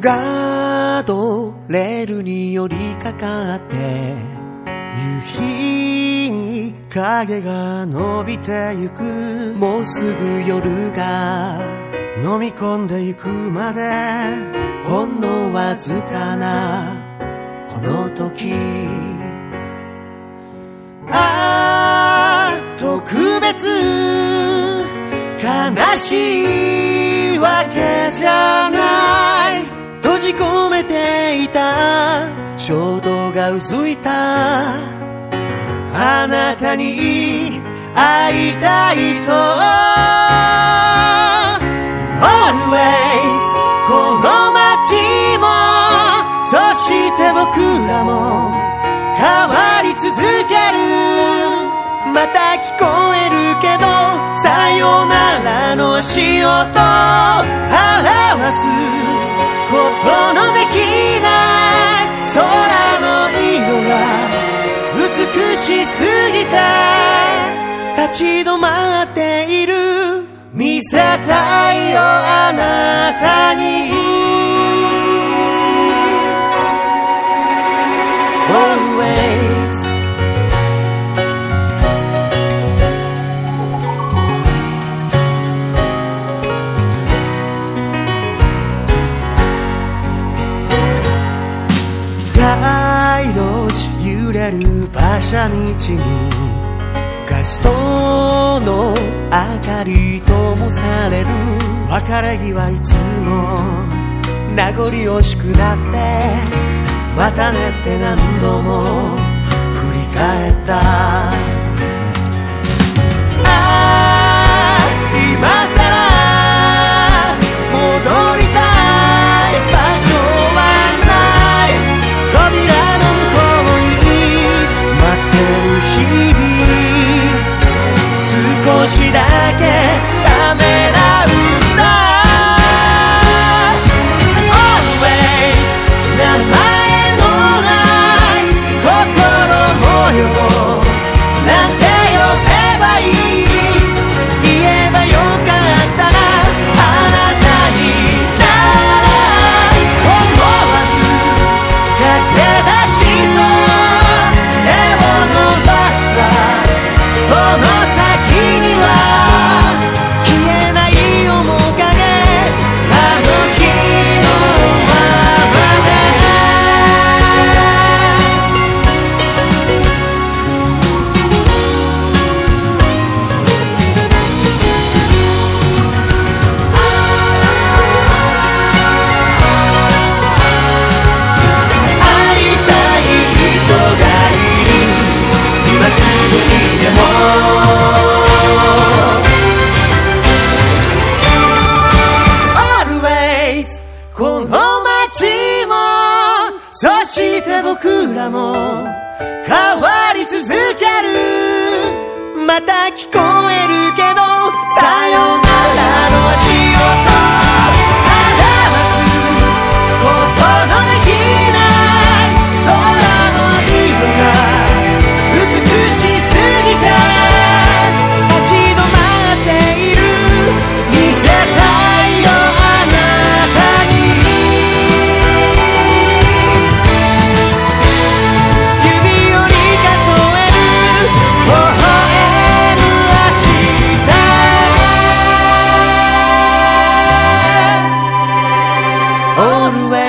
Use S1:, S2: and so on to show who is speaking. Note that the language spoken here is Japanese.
S1: ガードレールに寄りかかって夕日に影が伸びてゆく。もうすぐ夜が飲み込んでゆく。までほんのわずかな。この時ああ特別悲しい衝動がうずいた。あなたに会いたいと。Always この街もそして僕らも変わり続ける。また聞こえるけどさよならの足音表すことのしすぎて立ち止まっている見せたいよあなたに Always 街路樹れる馬車道にガストの明かりともされる。別れ際いつも名残惜しくなってまたねって何度も振り返った僕らも変わり続ける。また聞こえ All the way